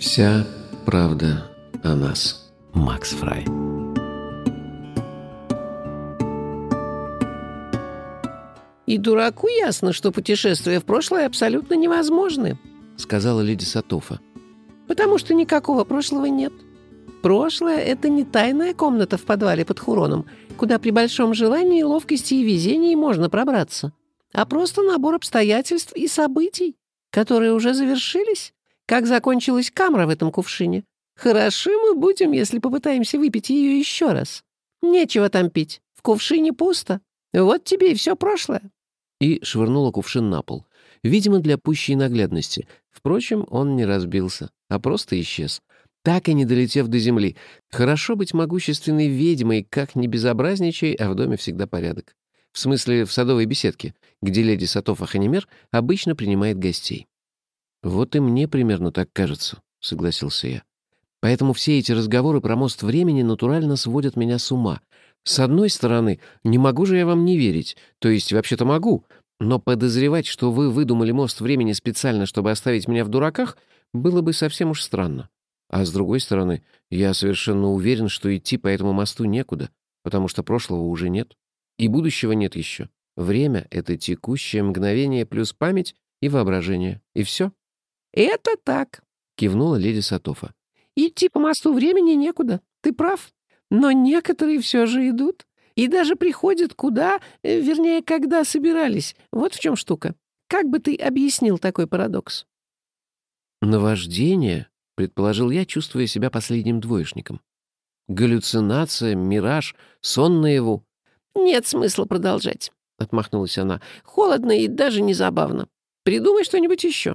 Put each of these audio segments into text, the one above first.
Вся правда о нас. Макс Фрай. И дураку ясно, что путешествия в прошлое абсолютно невозможны, Сказала леди Сатофа. потому что никакого прошлого нет. Прошлое — это не тайная комната в подвале под Хуроном, куда при большом желании, ловкости и везении можно пробраться, а просто набор обстоятельств и событий, которые уже завершились, как закончилась камра в этом кувшине. Хороши мы будем, если попытаемся выпить ее еще раз. Нечего там пить, в кувшине пусто. Вот тебе и все прошлое. И швырнула кувшин на пол. Видимо, для пущей наглядности. Впрочем, он не разбился, а просто исчез. Так и не долетев до земли. Хорошо быть могущественной ведьмой, как не безобразничай, а в доме всегда порядок. В смысле, в садовой беседке, где леди Сатофа Ханимер обычно принимает гостей. «Вот и мне примерно так кажется», — согласился я. «Поэтому все эти разговоры про мост времени натурально сводят меня с ума. С одной стороны, не могу же я вам не верить, то есть вообще-то могу, но подозревать, что вы выдумали мост времени специально, чтобы оставить меня в дураках, было бы совсем уж странно. А с другой стороны, я совершенно уверен, что идти по этому мосту некуда, потому что прошлого уже нет. И будущего нет еще. Время — это текущее мгновение плюс память и воображение. И все. Это так. Кивнула леди Сатофа. Идти по мосту времени некуда, ты прав. Но некоторые все же идут. И даже приходят куда, э, вернее, когда собирались. Вот в чем штука. Как бы ты объяснил такой парадокс? Наваждение, предположил я, чувствуя себя последним двоечником. Галлюцинация, мираж, сон наяву. Нет смысла продолжать, отмахнулась она. Холодно и даже не забавно. Придумай что-нибудь еще.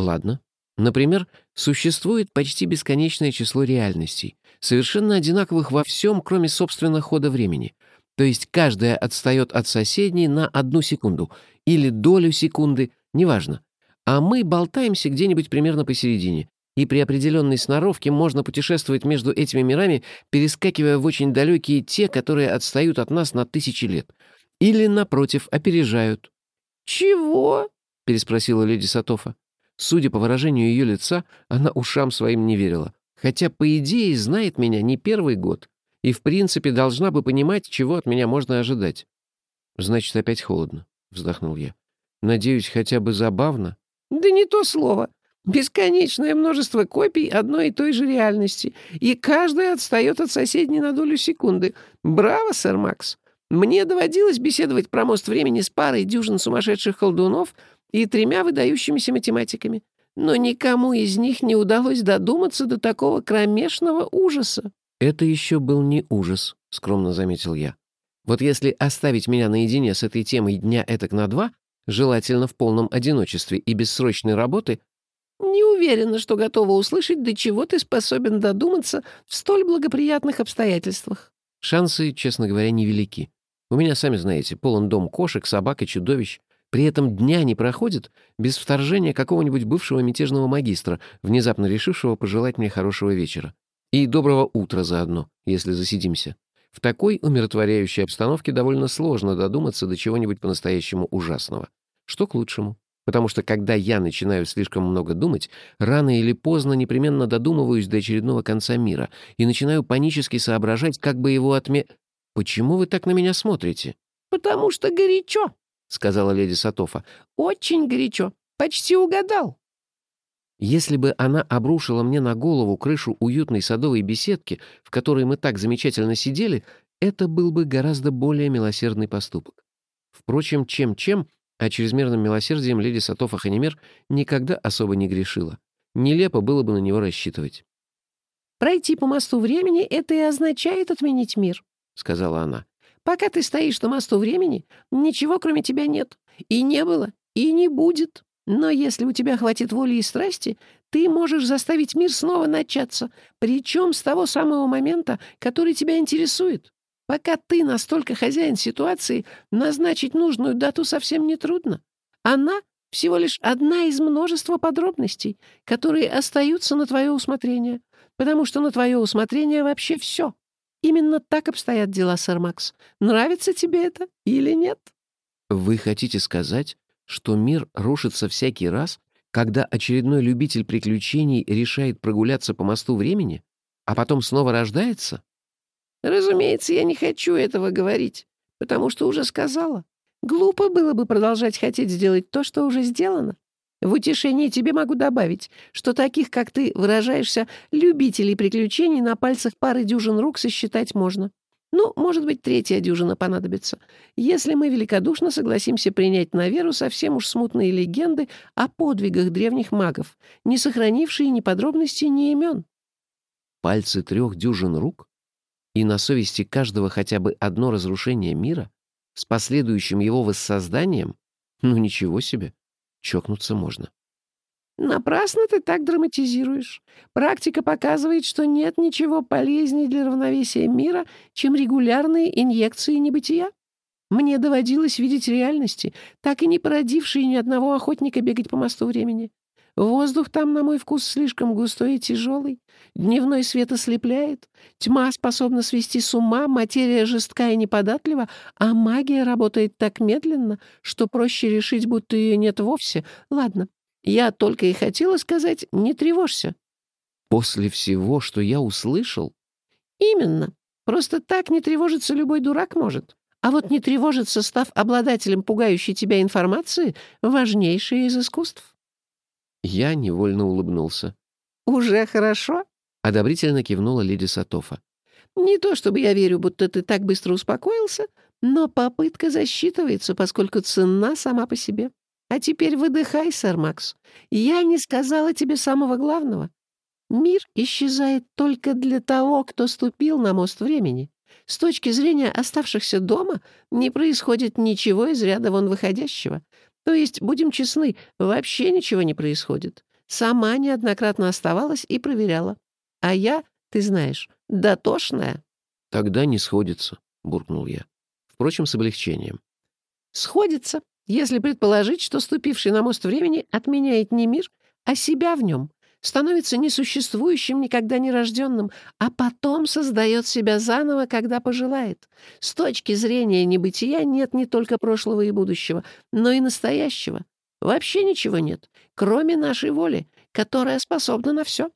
Ладно. Например, существует почти бесконечное число реальностей, совершенно одинаковых во всем, кроме собственного хода времени. То есть каждая отстает от соседней на одну секунду или долю секунды, неважно. А мы болтаемся где-нибудь примерно посередине, и при определенной сноровке можно путешествовать между этими мирами, перескакивая в очень далекие те, которые отстают от нас на тысячи лет. Или, напротив, опережают. Чего? — переспросила леди Сатофа. Судя по выражению ее лица, она ушам своим не верила. Хотя, по идее, знает меня не первый год. И, в принципе, должна бы понимать, чего от меня можно ожидать. «Значит, опять холодно», — вздохнул я. «Надеюсь, хотя бы забавно?» Да не то слово. Бесконечное множество копий одной и той же реальности, и каждая отстает от соседней на долю секунды. Браво, сэр Макс. Мне доводилось беседовать про мост времени с парой дюжин сумасшедших колдунов и тремя выдающимися математиками, но никому из них не удалось додуматься до такого кромешного ужаса. «Это еще был не ужас», — скромно заметил я. «Вот если оставить меня наедине с этой темой дня этак на два, желательно в полном одиночестве и без срочной работы, Не уверена, что готова услышать, до чего ты способен додуматься в столь благоприятных обстоятельствах. шансы, честно говоря, невелики. У меня, сами знаете, полон дом кошек, собак и чудовищ. При этом дня не проходит без вторжения какого-нибудь бывшего мятежного магистра, внезапно решившего пожелать мне хорошего вечера. И доброго утра заодно, если засидимся. В такой умиротворяющей обстановке довольно сложно додуматься до чего-нибудь по-настоящему ужасного. Что к лучшему. Потому что когда я начинаю слишком много думать, рано или поздно непременно додумываюсь до очередного конца мира и начинаю панически соображать, как бы его отме... «Почему вы так на меня смотрите?» «Потому что горячо», — сказала леди Сатофа. «очень горячо. Почти угадал». Если бы она обрушила мне на голову крышу уютной садовой беседки, в которой мы так замечательно сидели, это был бы гораздо более милосердный поступок. Впрочем, чем-чем, а чрезмерным милосердием леди Сатофа Ханимер никогда особо не грешила. Нелепо было бы на него рассчитывать, «Пройти по мосту времени — это и означает отменить мир», — сказала она. Пока ты стоишь на мосту времени, ничего кроме тебя нет. И не было, и не будет. Но если у тебя хватит воли и страсти, ты можешь заставить мир снова начаться, причем с того самого момента, который тебя интересует. Пока ты настолько хозяин ситуации, назначить нужную дату совсем не трудно. Она всего лишь одна из множества подробностей, которые остаются на твое усмотрение, потому что на твое усмотрение вообще все. Именно так обстоят дела, сэр Макс. Нравится тебе это или нет? Вы хотите сказать, что мир рушится всякий раз, Когда очередной любитель приключений решает прогуляться по мосту времени, а потом снова рождается? Разумеется, я не хочу этого говорить, потому что уже сказала. Глупо было бы продолжать хотеть сделать то, что уже сделано. В утешение тебе могу добавить, что таких, как ты выражаешься, любителей приключений на пальцах пары дюжин рук сосчитать можно. Ну, может быть, третья дюжина понадобится, если мы великодушно согласимся принять на веру совсем уж смутные легенды о подвигах древних магов, не сохранившие ни подробностей, ни имен. Пальцы трех дюжин рук? И на совести каждого хотя бы одно разрушение мира? С последующим его воссозданием? Ну, ничего себе. Чокнуться можно. Напрасно ты так драматизируешь. Практика показывает, что нет ничего полезнее для равновесия мира, чем регулярные инъекции небытия. Мне доводилось видеть реальности, так и не породившие ни одного охотника бегать по мосту времени. Воздух там, на мой вкус, слишком густой и тяжелый. Дневной свет ослепляет. Тьма способна свести с ума, материя жестка и неподатлива, а магия работает так медленно, что проще решить, будто ее нет вовсе. Ладно, я только и хотела сказать, не тревожься». «После всего, что я услышал?» «Именно. Просто так не тревожиться любой дурак может. А вот не тревожиться, став обладателем пугающей тебя информации, важнейшее из искусств». Я невольно улыбнулся. «Уже хорошо?» — одобрительно кивнула леди Сатофа. «Не то чтобы я верю, будто ты так быстро успокоился, но попытка засчитывается, поскольку цена сама по себе. А теперь выдыхай, сэр Макс. Я не сказала тебе самого главного. Мир исчезает только для того, кто ступил на мост времени. С точки зрения оставшихся дома не происходит ничего из ряда вон выходящего. То есть, будем честны, вообще ничего не происходит. Сама неоднократно оставалась и проверяла. А я, ты знаешь, дотошная. «Тогда не сходится», — буркнул я. Впрочем, с облегчением. «Сходится если предположить, что ступивший на мост времени отменяет не мир, а себя в нем, становится несуществующим, никогда не рожденным, а потом создает себя заново, когда пожелает. С точки зрения небытия нет не только прошлого и будущего, но и настоящего. Вообще ничего нет, кроме нашей воли, которая способна на все.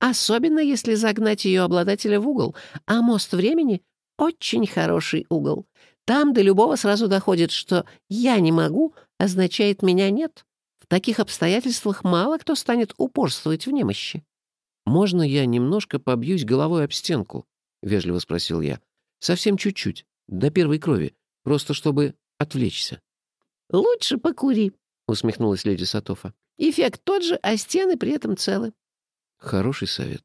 Особенно если загнать ее обладателя в угол, а мост времени — очень хороший угол. Там до любого сразу доходит, что «я не могу» означает «меня нет». Таких обстоятельствах мало кто станет упорствовать в немощи. «Можно я немножко побьюсь головой об стенку?» — вежливо спросил я. «Совсем чуть-чуть, до первой крови, просто чтобы отвлечься». «Лучше покури», — усмехнулась леди Сатофа. «Эффект тот же, а стены при этом целы». «Хороший совет».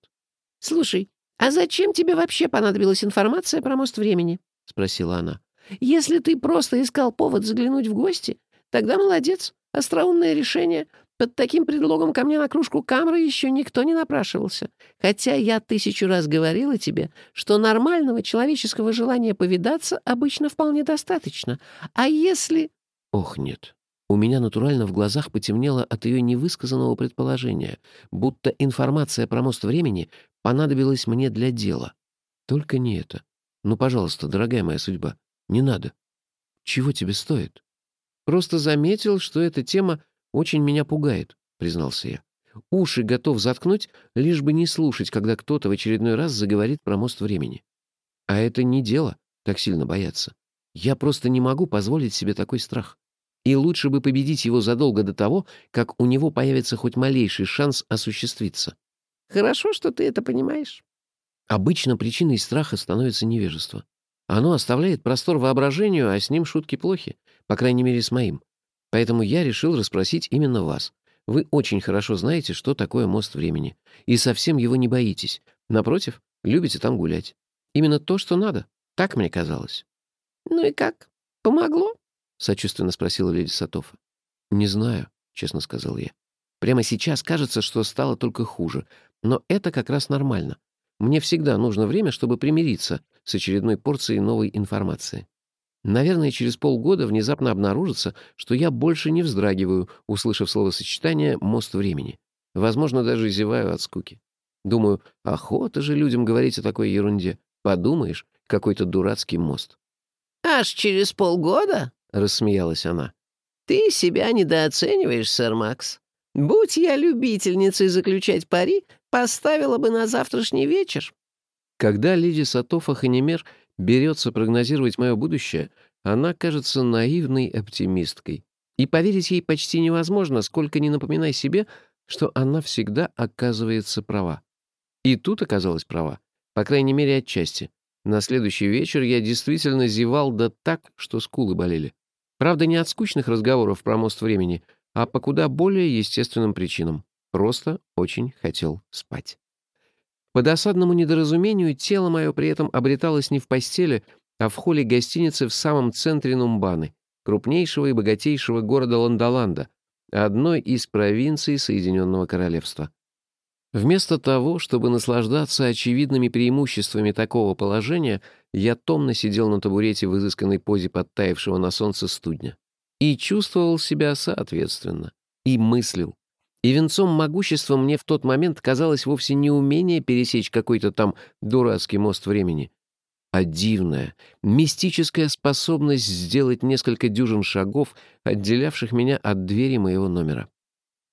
«Слушай, а зачем тебе вообще понадобилась информация про мост времени?» — спросила она. Если ты просто искал повод заглянуть в гости, тогда молодец, остроумное решение. Под таким предлогом ко мне на кружку камры еще никто не напрашивался. Хотя я тысячу раз говорила тебе, что нормального человеческого желания повидаться обычно вполне достаточно. А если... Ох, нет. У меня натурально в глазах потемнело от ее невысказанного предположения, будто информация про мост времени понадобилась мне для дела. Только не это. Ну, пожалуйста, дорогая моя судьба, не надо. Чего тебе стоит? Просто заметил, что эта тема очень меня пугает, признался я. Уши готов заткнуть, лишь бы не слушать, когда кто-то в очередной раз заговорит про мост времени. А это не дело, так сильно бояться. Я просто не могу позволить себе такой страх. И лучше бы победить его задолго до того, как у него появится хоть малейший шанс осуществиться. Хорошо, что ты это понимаешь. Обычно причиной страха становится невежество. Оно оставляет простор воображению, а с ним шутки плохи, по крайней мере, с моим. Поэтому я решил расспросить именно вас. Вы очень хорошо знаете, что такое мост времени, и совсем его не боитесь. Напротив, любите там гулять. Именно то, что надо. Так мне казалось. «Ну и как? Помогло?» — сочувственно спросила леди Сатофа. «Не знаю», — честно сказал я. «Прямо сейчас кажется, что стало только хуже. Но это как раз нормально. Мне всегда нужно время, чтобы примириться с очередной порцией новой информации. Наверное, через полгода внезапно обнаружится, что я больше не вздрагиваю, услышав словосочетание «мост времени». Возможно, даже зеваю от скуки. Думаю, охота же людям говорить о такой ерунде. Подумаешь, какой-то дурацкий мост. «Аж через полгода?» — рассмеялась она. «Ты себя недооцениваешь, сэр Макс. Будь я любительницей заключать пари, поставила бы на завтрашний вечер». Когда леди Сатофа Ханимер берется прогнозировать мое будущее, она кажется наивной оптимисткой. И поверить ей почти невозможно, сколько ни напоминай себе, что она всегда оказывается права. И тут оказалась права, по крайней мере, отчасти. На следующий вечер я действительно зевал да так, что скулы болели. Правда, не от скучных разговоров про мост времени, а по куда более естественным причинам. Просто очень хотел спать. По досадному недоразумению тело мое при этом обреталось не в постели, а в холле гостиницы в самом центре Нумбаны, крупнейшего и богатейшего города Ландоланда, одной из провинций Соединенного Королевства. Вместо того, чтобы наслаждаться очевидными преимуществами такого положения, я томно сидел на табурете в изысканной позе подтаявшего на солнце студня. И чувствовал себя соответственно. И мыслил. И венцом могущества мне в тот момент казалось вовсе не умение пересечь какой-то там дурацкий мост времени, а дивная, мистическая способность сделать несколько дюжин шагов, отделявших меня от двери моего номера.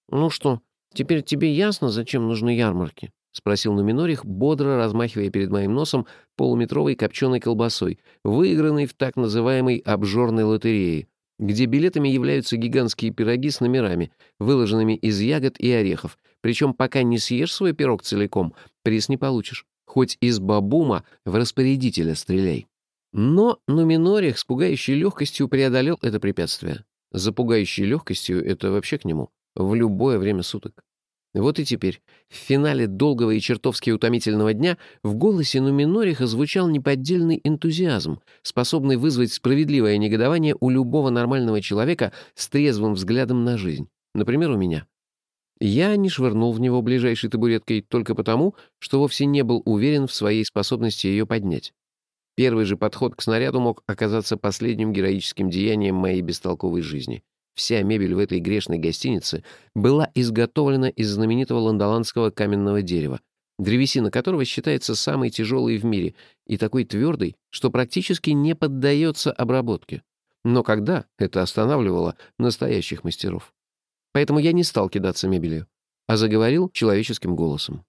«Ну что, теперь тебе ясно, зачем нужны ярмарки?» — спросил Нуминорих, бодро размахивая перед моим носом полуметровой копченой колбасой, выигранной в так называемой обжорной лотерее, где билетами являются гигантские пироги с номерами, выложенными из ягод и орехов, причем пока не съешь свой пирог целиком, приз не получишь. Хоть из бабума в распорядителя стреляй. Но Нуминорих с пугающей легкостью преодолел это препятствие. За пугающей легкостью это вообще к нему. В любое время суток. Вот и теперь, в финале долгого и чертовски утомительного дня, в голосе Нуминориха звучал неподдельный энтузиазм, способный вызвать справедливое негодование у любого нормального человека с трезвым взглядом на жизнь. Например, у меня. Я не швырнул в него ближайшей табуреткой только потому, что вовсе не был уверен в своей способности ее поднять. Первый же подход к снаряду мог оказаться последним героическим деянием моей бестолковой жизни. Вся мебель в этой грешной гостинице была изготовлена из знаменитого лондоландского каменного дерева, древесина которого считается самой тяжелой в мире и такой твердой, что практически не поддается обработке. Но когда это останавливало настоящих мастеров? Поэтому я не стал кидаться мебелью, а заговорил человеческим голосом.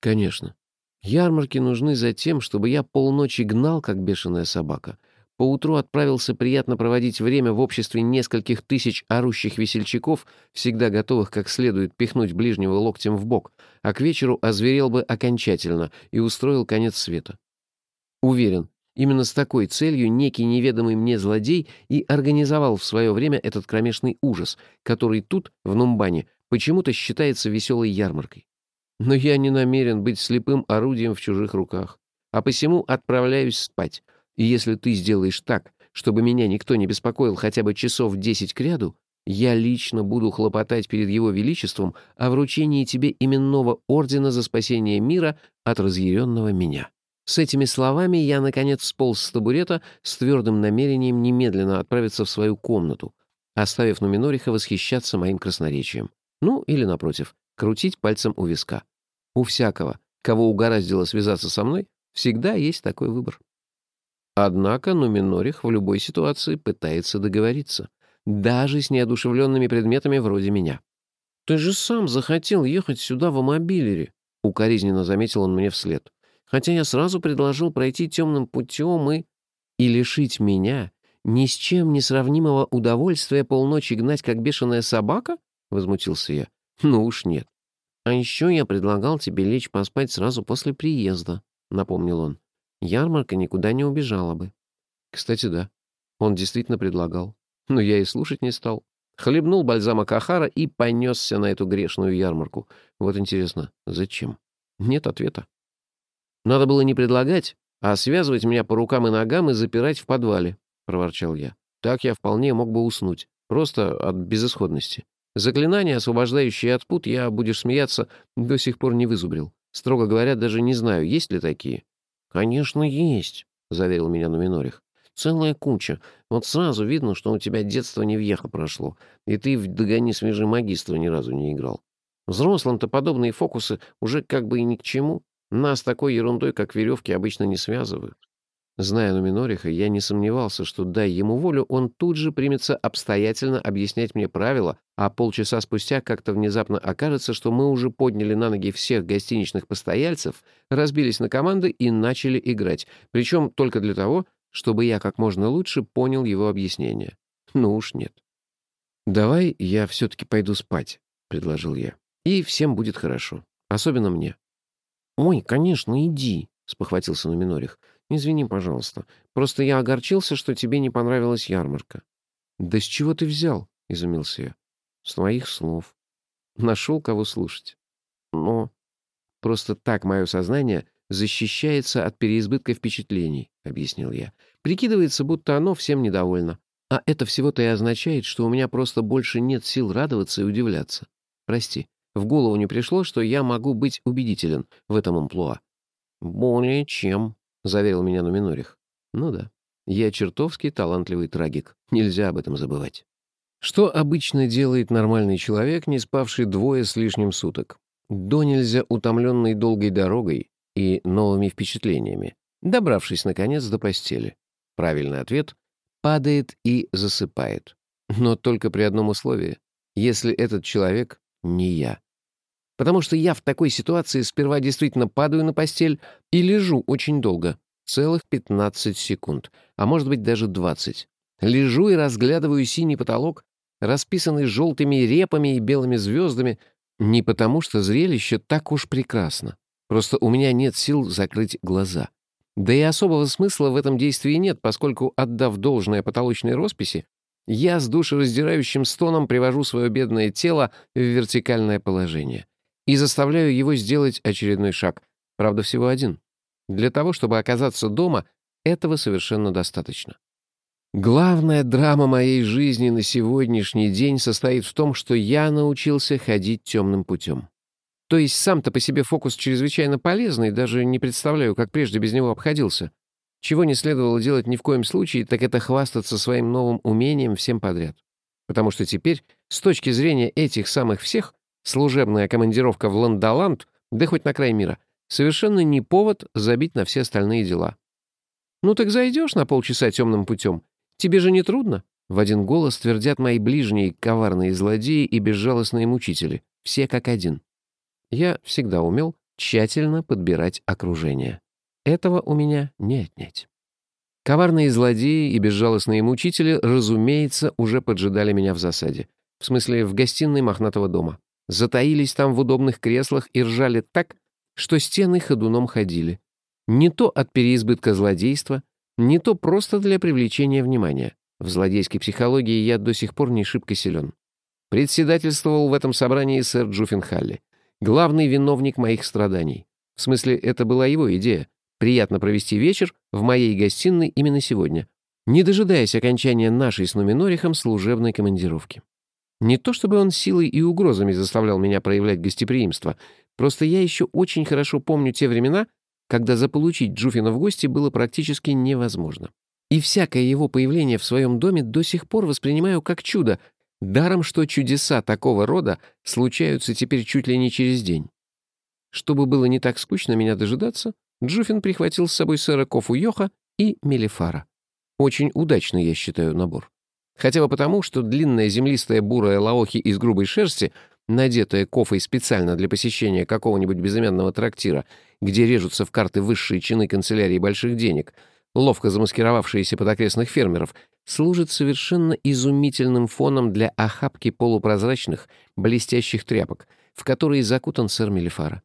Конечно. Ярмарки нужны за тем, чтобы я полночи гнал, как бешеная собака. Поутру отправился приятно проводить время в обществе нескольких тысяч орущих весельчаков, всегда готовых как следует пихнуть ближнего локтем в бок, а к вечеру озверел бы окончательно и устроил конец света. Уверен, Именно с такой целью некий неведомый мне злодей и организовал в свое время этот кромешный ужас, который тут, в Нумбане, почему-то считается веселой ярмаркой. Но я не намерен быть слепым орудием в чужих руках, а посему отправляюсь спать. И если ты сделаешь так, чтобы меня никто не беспокоил хотя бы часов десять кряду, я лично буду хлопотать перед его величеством о вручении тебе именного ордена за спасение мира от разъяренного меня». С этими словами я, наконец, сполз с табурета с твердым намерением немедленно отправиться в свою комнату, оставив Нуминориха восхищаться моим красноречием. Ну, или, напротив, крутить пальцем у виска. У всякого, кого угораздило связаться со мной, всегда есть такой выбор. Однако Нуминорих в любой ситуации пытается договориться, даже с неодушевленными предметами вроде меня. «Ты же сам захотел ехать сюда в мобилере», — укоризненно заметил он мне вслед хотя я сразу предложил пройти темным путем и... и лишить меня ни с чем не сравнимого удовольствия полночи гнать, как бешеная собака?» — возмутился я. «Ну уж нет. А еще я предлагал тебе лечь поспать сразу после приезда», — напомнил он. «Ярмарка никуда не убежала бы». Кстати, да, он действительно предлагал. Но я и слушать не стал. Хлебнул бальзама Кахара и понесся на эту грешную ярмарку. Вот интересно, зачем? Нет ответа. Надо было не предлагать, а связывать меня по рукам и ногам и запирать в подвале», — проворчал я. «Так я вполне мог бы уснуть. Просто от безысходности. Заклинание, освобождающее от пут, я, будешь смеяться, до сих пор не вызубрил. Строго говоря, даже не знаю, есть ли такие». «Конечно, есть», — заверил меня Нуминорих. «Целая куча. Вот сразу видно, что у тебя детство не въехо прошло, и ты в «Догони свежий магистра» ни разу не играл. Взрослым-то подобные фокусы уже как бы и ни к чему. Нас такой ерундой, как веревки, обычно не связывают. Зная Нуминориха, я не сомневался, что, дай ему волю, он тут же примется обстоятельно объяснять мне правила, а полчаса спустя как-то внезапно окажется, что мы уже подняли на ноги всех гостиничных постояльцев, разбились на команды и начали играть, причем только для того, чтобы я как можно лучше понял его объяснение. Ну уж нет. «Давай я все-таки пойду спать», — предложил я. «И всем будет хорошо. Особенно мне». «Ой, конечно, иди», — спохватился Нуминорих. «Извини, пожалуйста. Просто я огорчился, что тебе не понравилась ярмарка». «Да с чего ты взял?» — изумился я. «С твоих слов. Нашел, кого слушать. Но просто так мое сознание защищается от переизбытка впечатлений», — объяснил я. «Прикидывается, будто оно всем недовольно. А это всего-то и означает, что у меня просто больше нет сил радоваться и удивляться. Прости, в голову не пришло, что я могу быть убедителен в этом амплуа. «Более чем», — заверил меня Нуминорих. «Ну да, я чертовски талантливый трагик. Нельзя об этом забывать». Что обычно делает нормальный человек, не спавший двое с лишним суток? До нельзя утомленный долгой дорогой и новыми впечатлениями, добравшись, наконец, до постели. Правильный ответ падает и засыпает. Но только при одном условии. Если этот человек не я. Потому что я в такой ситуации сперва действительно падаю на постель и лежу очень долго. Целых 15 секунд. А может быть даже 20. Лежу и разглядываю синий потолок, расписанный желтыми репами и белыми звездами, не потому что зрелище так уж прекрасно. Просто у меня нет сил закрыть глаза. Да и особого смысла в этом действии нет, поскольку, отдав должное потолочной росписи, я с душераздирающим стоном привожу свое бедное тело в вертикальное положение и заставляю его сделать очередной шаг, правда, всего один. Для того, чтобы оказаться дома, этого совершенно достаточно. Главная драма моей жизни на сегодняшний день состоит в том, что я научился ходить темным путем. То есть сам-то по себе фокус чрезвычайно полезный, даже не представляю, как прежде без него обходился. Чего не следовало делать ни в коем случае, так это хвастаться своим новым умением всем подряд. Потому что теперь, с точки зрения этих самых всех, служебная командировка в Ландоланд, да хоть на край мира, совершенно не повод забить на все остальные дела. «Ну так зайдешь на полчаса темным путем? Тебе же не трудно?» В один голос твердят мои ближние коварные злодеи и безжалостные мучители, все как один. Я всегда умел тщательно подбирать окружение. Этого у меня не отнять. Коварные злодеи и безжалостные мучители, разумеется, уже поджидали меня в засаде. В смысле, в гостиной мохнатого дома. Затаились там в удобных креслах и ржали так, что стены ходуном ходили. Не то от переизбытка злодейства, не то просто для привлечения внимания. В злодейской психологии я до сих пор не шибко силен. Председательствовал в этом собрании сэр Джуффенхалли главный виновник моих страданий. В смысле, это была его идея. Приятно провести вечер в моей гостиной именно сегодня, не дожидаясь окончания нашей с Нуминорихом служебной командировки. Не то чтобы он силой и угрозами заставлял меня проявлять гостеприимство, просто я еще очень хорошо помню те времена, когда заполучить Джуфина в гости было практически невозможно. И всякое его появление в своем доме до сих пор воспринимаю как чудо, Даром, что чудеса такого рода случаются теперь чуть ли не через день. Чтобы было не так скучно меня дожидаться, Джуфин прихватил с собой сэра Кофу Йоха и Мелифара. Очень удачный, я считаю, набор. Хотя бы потому, что длинная землистая бурая лаохи из грубой шерсти, надетая кофой специально для посещения какого-нибудь безымянного трактира, где режутся в карты высшие чины канцелярии больших денег — ловко замаскировавшиеся под окрестных фермеров, служит совершенно изумительным фоном для охапки полупрозрачных, блестящих тряпок, в которые закутан сэр Мелифара.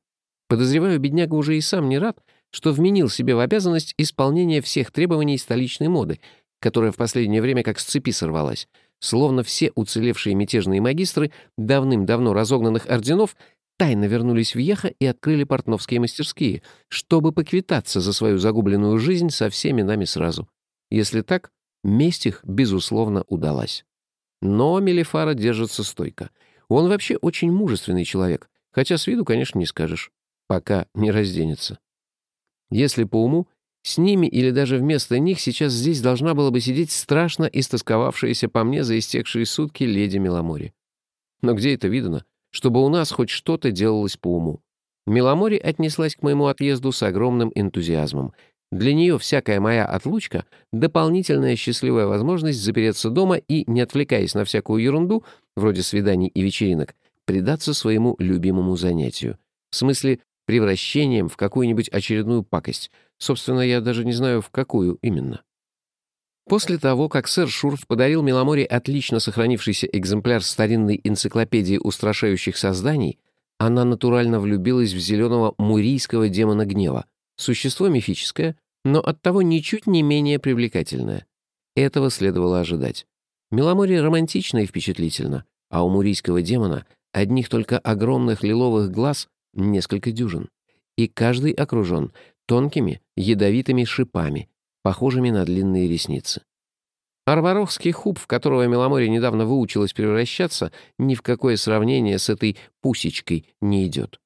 Подозреваю, бедняга уже и сам не рад, что вменил себе в обязанность исполнения всех требований столичной моды, которая в последнее время как с цепи сорвалась, словно все уцелевшие мятежные магистры давным-давно разогнанных орденов тайно вернулись в Еха и открыли портновские мастерские, чтобы поквитаться за свою загубленную жизнь со всеми нами сразу. Если так, месть их, безусловно, удалась. Но Мелифара держится стойко. Он вообще очень мужественный человек, хотя с виду, конечно, не скажешь, пока не разденется. Если по уму, с ними или даже вместо них сейчас здесь должна была бы сидеть страшно истосковавшаяся по мне за истекшие сутки леди Меломори. Но где это видано, чтобы у нас хоть что-то делалось по уму. Меломори отнеслась к моему отъезду с огромным энтузиазмом. Для нее всякая моя отлучка — дополнительная счастливая возможность запереться дома и, не отвлекаясь на всякую ерунду, вроде свиданий и вечеринок, предаться своему любимому занятию. В смысле, превращением в какую-нибудь очередную пакость. Собственно, я даже не знаю, в какую именно. После того, как сэр Шурф подарил Меломоре отлично сохранившийся экземпляр старинной энциклопедии устрашающих созданий, она натурально влюбилась в зеленого мурийского демона гнева, существо мифическое, но оттого ничуть не менее привлекательное. Этого следовало ожидать. Меломоре романтично и впечатлительно, а у мурийского демона одних только огромных лиловых глаз несколько дюжин, и каждый окружен тонкими ядовитыми шипами, похожими на длинные ресницы. Арварохский хуб, в которого Меломорье недавно выучилась превращаться, ни в какое сравнение с этой пусечкой не идет.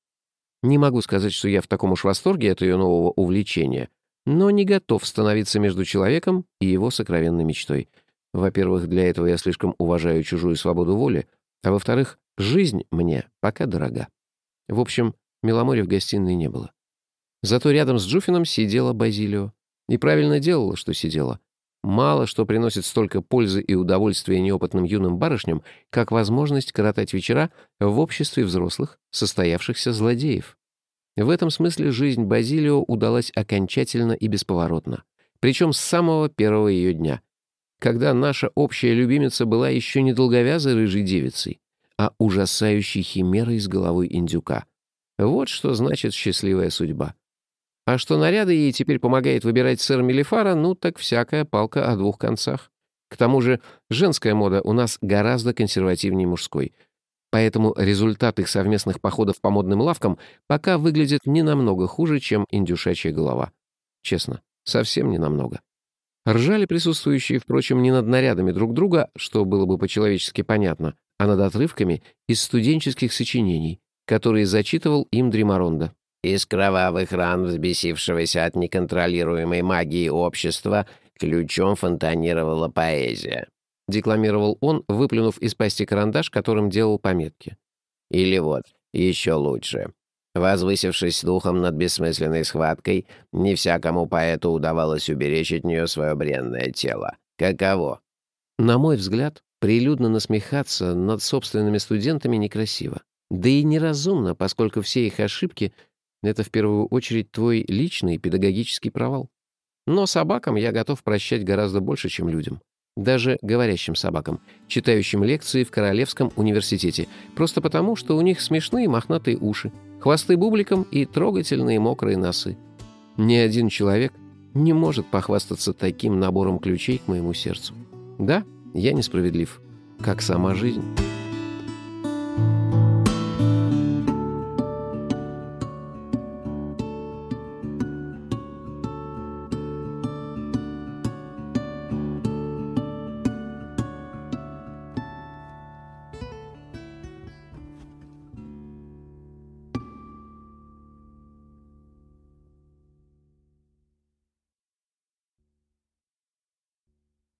Не могу сказать, что я в таком уж восторге от ее нового увлечения, но не готов становиться между человеком и его сокровенной мечтой. Во-первых, для этого я слишком уважаю чужую свободу воли, а во-вторых, жизнь мне пока дорога. В общем, Меломорья в гостиной не было. Зато рядом с Джуфином сидела Базилио. И правильно делала, что сидела. Мало что приносит столько пользы и удовольствия неопытным юным барышням, как возможность коротать вечера в обществе взрослых, состоявшихся злодеев. В этом смысле жизнь Базилио удалась окончательно и бесповоротно. Причем с самого первого ее дня, когда наша общая любимица была еще не долговязой рыжей девицей, а ужасающей химерой с головой индюка. Вот что значит счастливая судьба. А что наряды ей теперь помогает выбирать сэр Мелифара, ну так всякая палка о двух концах. К тому же женская мода у нас гораздо консервативнее мужской. Поэтому результат их совместных походов по модным лавкам пока выглядит не намного хуже, чем индюшачья голова. Честно, совсем не намного. Ржали присутствующие, впрочем, не над нарядами друг друга, что было бы по-человечески понятно, а над отрывками из студенческих сочинений, которые зачитывал им Дримаронда. Из кровавых ран взбесившегося от неконтролируемой магии общества ключом фонтанировала поэзия. Декламировал он, выплюнув из пасти карандаш, которым делал пометки. Или вот, еще лучше. Возвысившись духом над бессмысленной схваткой, не всякому поэту удавалось уберечь от нее свое бренное тело. Каково? На мой взгляд, прилюдно насмехаться над собственными студентами некрасиво. Да и неразумно, поскольку все их ошибки это в первую очередь твой личный педагогический провал. Но собакам я готов прощать гораздо больше, чем людям. Даже говорящим собакам, читающим лекции в Королевском университете, просто потому, что у них смешные мохнатые уши, хвосты бубликом и трогательные мокрые носы. Ни один человек не может похвастаться таким набором ключей к моему сердцу. Да, я несправедлив, как сама жизнь».